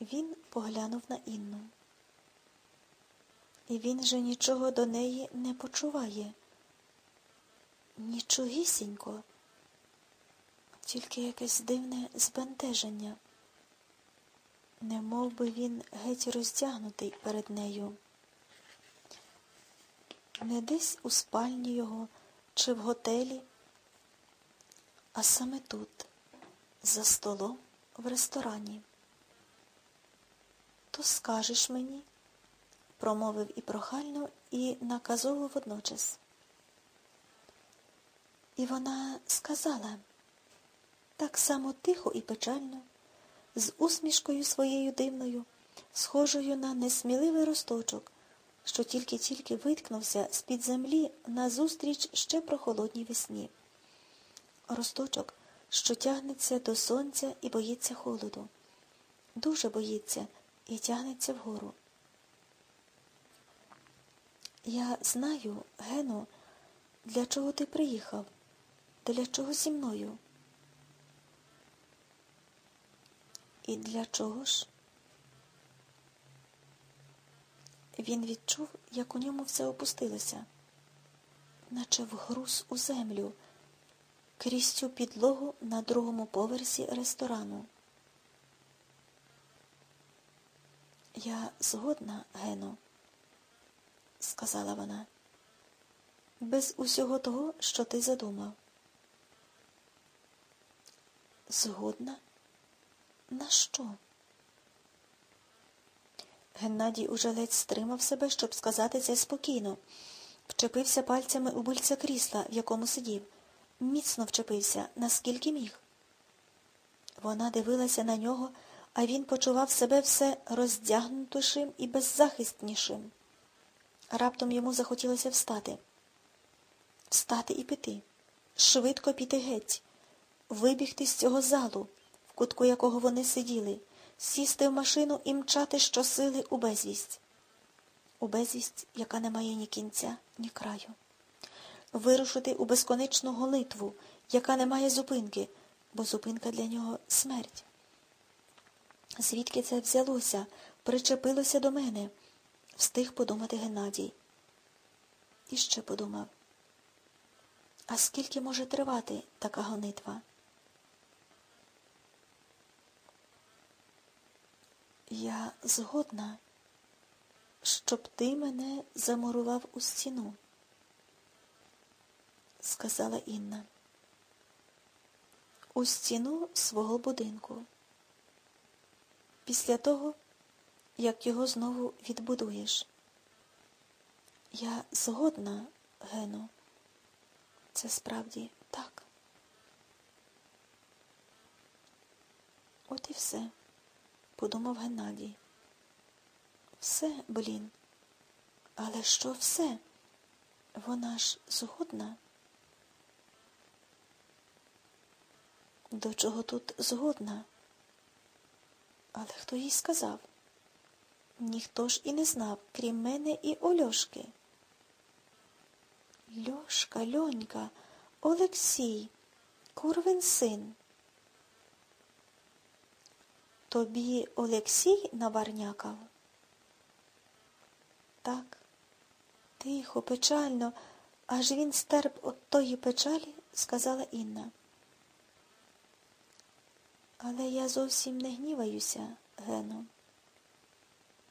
Він поглянув на Інну. І він же нічого до неї не почуває. Нічогісінько, тільки якесь дивне збентеження. Не мов би він геть роздягнутий перед нею. Не десь у спальні його чи в готелі, а саме тут, за столом в ресторані. То скажеш мені, промовив і прохально, і наказово водночас. І вона сказала так само тихо і печально, з усмішкою своєю дивною, схожою на несміливий росточок, що тільки-тільки виткнувся з-під землі назустріч ще прохолодній весні. Росточок, що тягнеться до сонця і боїться холоду. Дуже боїться і тягнеться вгору. Я знаю, Гено, для чого ти приїхав, для чого зі мною. І для чого ж? Він відчув, як у ньому все опустилося, наче вгруз у землю, крізь цю підлогу на другому поверсі ресторану. Я згодна, Гено, сказала вона, без усього того, що ти задумав. Згодна? На що? Геннадій уже ледь стримав себе, щоб сказати це спокійно. Вчепився пальцями у бильця крісла, в якому сидів. Міцно вчепився, наскільки міг. Вона дивилася на нього, а він почував себе все роздягнутішим і беззахиснішим. Раптом йому захотілося встати. Встати і піти, швидко піти геть, вибігти з цього залу, в кутку якого вони сиділи, сісти в машину і мчати щосили у безвість. У безвість, яка не має ні кінця, ні краю. Вирушити у безконечну голитву, яка не має зупинки, бо зупинка для нього смерть. Звідки це взялося, причепилося до мене, встиг подумати Геннадій. І ще подумав. А скільки може тривати така гонитва? Я згодна, щоб ти мене замурував у стіну, сказала Інна. У стіну свого будинку. Після того, як його знову відбудуєш. Я згодна, Гено. Це справді так. От і все, подумав Геннадій. Все, блін. Але що все? Вона ж згодна? До чого тут згодна? Але хто їй сказав? Ніхто ж і не знав, крім мене і Ольошки. Льошка, льонька, Олексій, курвин син. Тобі Олексій наварнякав? Так, тихо, печально, аж він стерп от тої печалі, сказала Інна. Але я зовсім не гніваюся, Гено.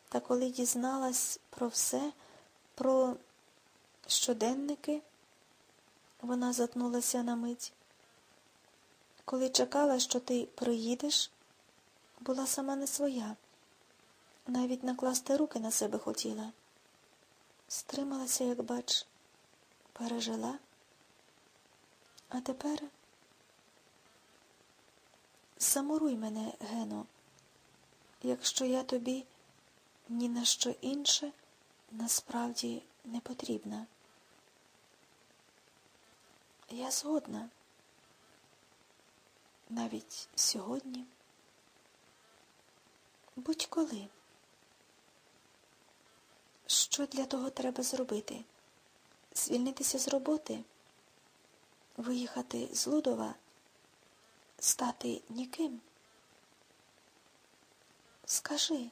Та коли дізналась про все, про щоденники, вона затнулася на мить. Коли чекала, що ти приїдеш, була сама не своя, навіть накласти руки на себе хотіла. Стрималася, як бач, пережила, а тепер замуруй мене, Гено, якщо я тобі ні на що інше насправді не потрібна. Я згодна. Навіть сьогодні. Будь-коли. Що для того треба зробити? Звільнитися з роботи, виїхати з Лудова, стати ніким? Скажи.